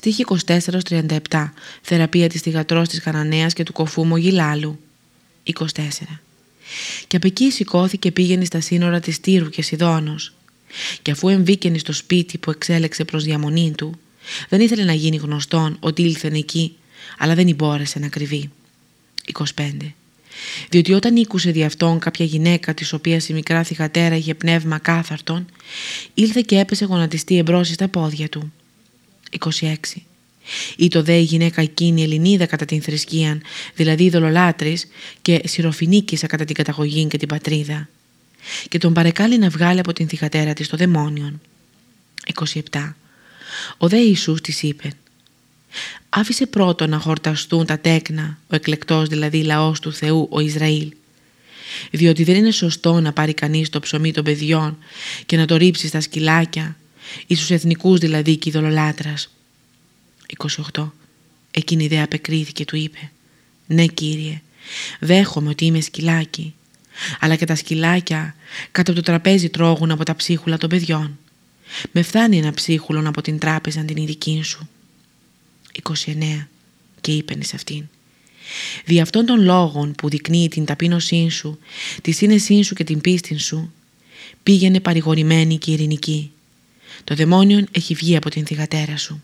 Στίχη 24-37 Θεραπεία της θυγατρός της Καναναίας και του κοφού Μογιλάλου 24 Και από εκεί σηκώθηκε πήγαινε στα σύνορα της Τύρου και Σιδώνος. Και αφού εμβήκαινε στο σπίτι που εξέλεξε προς διαμονή του δεν ήθελε να γίνει γνωστόν ότι ήλθεν εκεί αλλά δεν μπόρεσε να κρυβεί. 25 διότι όταν ήκουσε δι' αυτόν κάποια γυναίκα της οποίας η μικρά θυγατέρα είχε πνεύμα κάθαρτον ήλθε και έπεσε γονατιστή εμπρός στα πόδια του 26. Ήτο δε η γυναίκα εκείνη Ελληνίδα κατά την θρησκείαν, δηλαδή ειδωλολάτρης και σιροφινίκησα κατά την καταγωγή και την πατρίδα. Και τον παρεκάλει να βγάλει από την θυγατέρα της το δαιμόνιον. 27. Ο δε Ιησούς της είπε «Άφησε πρώτο να χορταστούν τα τέκνα, ο εκλεκτός δηλαδή λαός του Θεού, ο Ισραήλ, διότι δεν είναι σωστό να πάρει κανείς το ψωμί των παιδιών και να το ρίψει στα σκυλάκια ή στους εθνικούς δηλαδή και ειδωλολάτρας. 28. Εκείνη η δε απεκρίθηκε του είπε «Ναι Κύριε, δέχομαι ότι είμαι σκυλάκι, αλλά και τα σκυλάκια κάτω από το τραπέζι τρώγουν από τα ψίχουλα των παιδιών. Με φτάνει ένα ψίχουλον από την τράπεζα την ειδική σου». 29. Και είπεν σε αυτήν «Δι' αυτών των λόγων που δεικνύει την ταπείνωσή σου, τη σύνεσή σου και την πίστη σου, πήγαινε παρηγορημένη και ειρηνική το δαιμόνιον έχει βγει από την θυγατέρα σου.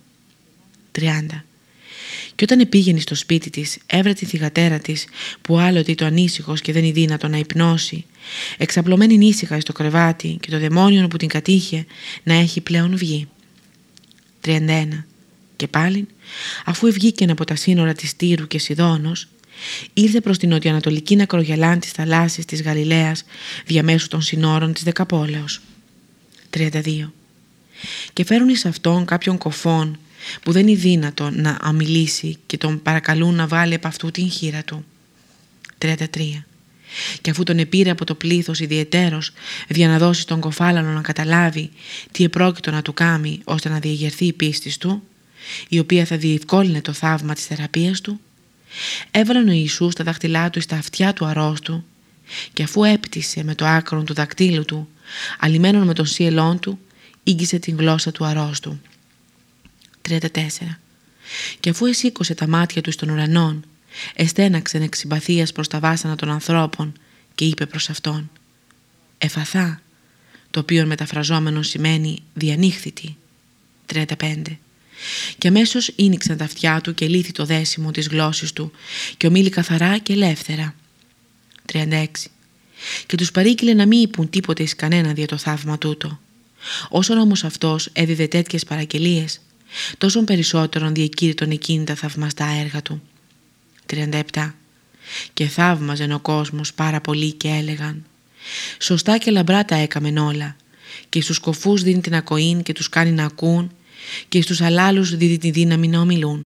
30. Και όταν πήγαινε στο σπίτι της, έβρε τη θυγατέρα της, που άλλοτε το ανήσυχος και δεν είναι δύνατο να υπνώσει, εξαπλωμένη ήσυχα στο κρεβάτι και το δαιμόνιον που την κατήχε να έχει πλέον βγει. 31. Και πάλι, αφού βγήκε από τα σύνορα της Τύρου και Σιδώνος, ήρθε προς την νοτιοανατολική νακρογελάν της θαλάσσης της Γαλιλαίας διαμέσου των συνόρων της Δεκαπόλεως. 32 και φέρουν εις αυτόν κάποιον κοφόν που δεν είναι δύνατο να αμιλήσει και τον παρακαλούν να βάλει από αυτού την χείρα του. 33. Και αφού τον επήρε από το πλήθος ιδιαιτέρως για να δώσει τον κοφάλανο να καταλάβει τι επρόκειτο να του κάνει ώστε να διεγερθεί η πίστη του, η οποία θα διευκόλυνε το θαύμα της θεραπείας του, έβαλαν ο Ιησούς τα δάχτυλά του στα αυτιά του αρρώστου και αφού έπτυσε με το άκρο του δακτύλου του, αλυμένον με τον σύελόν του, ήγγισε την γλώσσα του αρρώστου. 34. Και αφού εσήκωσε τα μάτια του στον ουρανόν, εστέναξεν εξ συμπαθίας προς τα βάσανα των ανθρώπων και είπε προς αυτόν «Εφαθά», το οποίο μεταφραζόμενο σημαίνει «διανοίχθητη». 35. Και αμέσως ίνιξαν τα αυτιά του και λύθη το δέσιμο της γλώσσης του και ομίλη καθαρά και ελεύθερα. 36. Και τους παρήκειλε να μην είπουν τίποτε εις κανένα δια το θαύμα τούτο. Όσον όμως αυτός έδιδε τέτοιες παραγγελίες, τόσο περισσότερον διακήρυτον εκείνη τα θαυμαστά έργα του. 37. Και θαύμαζεν ο κόσμος πάρα πολύ και έλεγαν «Σωστά και λαμπρά τα έκαμεν όλα και στους κοφούς δίνει την ακοήν και τους κάνει να ακούν και στους αλάλους δίδει τη δύναμη να ομιλούν».